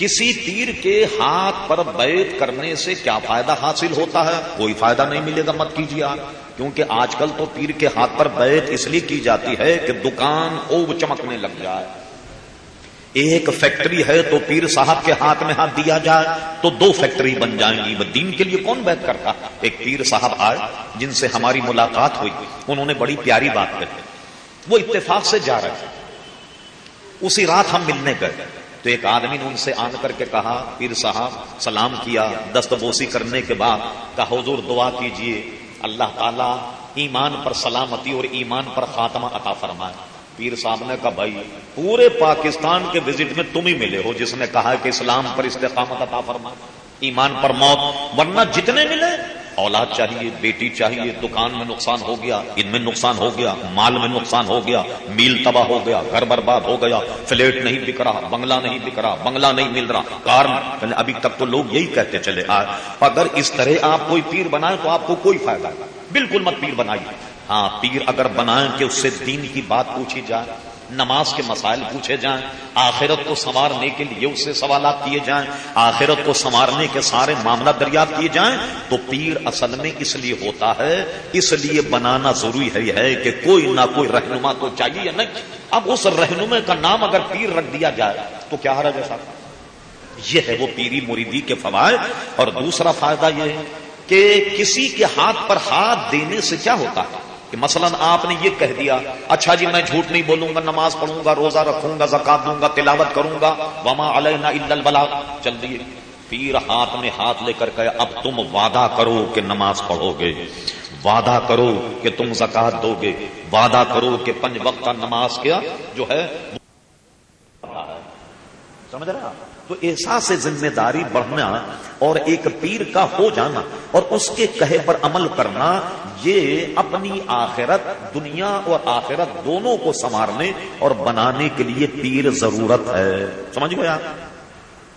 کسی پیر کے ہاتھ پر بیت کرنے سے کیا فائدہ حاصل ہوتا ہے؟ کوئی فائدہ نہیں ملے گا، مت کیجیے آپ۔ کیونکہ آج کل تو پیر کے ہاتھ پر بیت اس لیے کی جاتی ہے کہ دکان خوب چمکنے لگ جائے۔ ایک فیکٹری ہے تو پیر صاحب کے ہاتھ میں ہاتھ دیا جائے، تو دو فیکٹری بن جائیں گی۔ دین کے لیے کون بیت کرتا؟ ایک پیر صاحب آئے جن سے ہماری ملاقات ہوئی۔ انہوں نے بڑی پیاری بات کہی۔ وہ اتفاق سے جا رہے اسی رات ہم ملنے گئے۔ تو ایک آدمی نے ان سے آن کر کے کہا، پیر صاحب، سلام کیا۔ دست بوسی کرنے کے بعد کہا، حضور، دعا کیجیے۔ اللہ تعالی ایمان پر سلامتی اور ایمان پر خاتمہ عطا فرمائے۔ پیر صاحب نے کہا، بھائی، پورے پاکستان کے وزٹ میں تم ہی ملے ہو جس نے کہا کہ اسلام پر استقامت عطا فرمائے۔ ایمان پر موت، ورنہ جتنے ملے اولاد چاہیے، بیٹی چاہیے، دکان میں نقصان ہو گیا ان میں نقصان ہو گیا، مال میں نقصان ہو گیا، میل تباہ ہو گیا، گھر برباد ہو گیا، فلیٹ نہیں بک رہا، بنگلہ نہیں بک رہا، بنگلہ نہیں مل رہا، کار یعنی ابھی تک تو لوگ یہی کہتے چلے اگر اس طرح آپ کوئی پیر بنائے تو آپ کو کوئی فائدہ نہیں، بالکل مت پیر بنائیے۔ ہاں پیر اگر بنائیں کہ اس سے دین کی بات پوچھی جائے نماز کے مسائل پوچھے جائیں، آخرت کو سنوارنے کے لیے اس سے سوالات کیے جائیں، آخرت کو سنوارنے کے سارے معاملہ دریافت کیے جائیں، تو پیر اصل میں اس لیے ہوتا ہے، اس لیے بنانا ضروری ہے کہ کوئی نہ کوئی رہنما تو چاہیے یا نہیں۔ اب اس رہنما کا نام اگر پیر رکھ دیا جائے، تو کیا ہر جیسا یہ ہے وہ پیری مریدی کے فوائد، اور دوسرا فائدہ یہ ہے کہ کسی کے ہاتھ پر ہاتھ دینے سے کیا ہوتا ہے؟ کہ مثلا آپ نے یہ کہہ دیا اچھا جی میں جھوٹ نہیں بولوں گا، نماز پڑھوں گا، روزہ رکھوں گا، زکات دوں گا، تلاوت کروں گا، وما علینا الا البلاغ۔ چل دیے۔ پیر ہاتھ میں ہاتھ لے کر کہ اب تم وعدہ کرو کہ نماز پڑھو گے۔ وعدہ کرو کہ تم زکات دو گے۔ وعدہ کرو کہ پنج وقت کا نماز کیا جو ہے سمجھ رہا؟ تو احساس ذمہ داری بڑھنا اور ایک پیر کا ہو جانا اور اس کے کہے پر عمل کرنا، یہ اپنی آخرت، دنیا اور آخرت دونوں کو سنوارنے اور بنانے کے لیے پیر ضرورت ہے۔ سمجھ گیا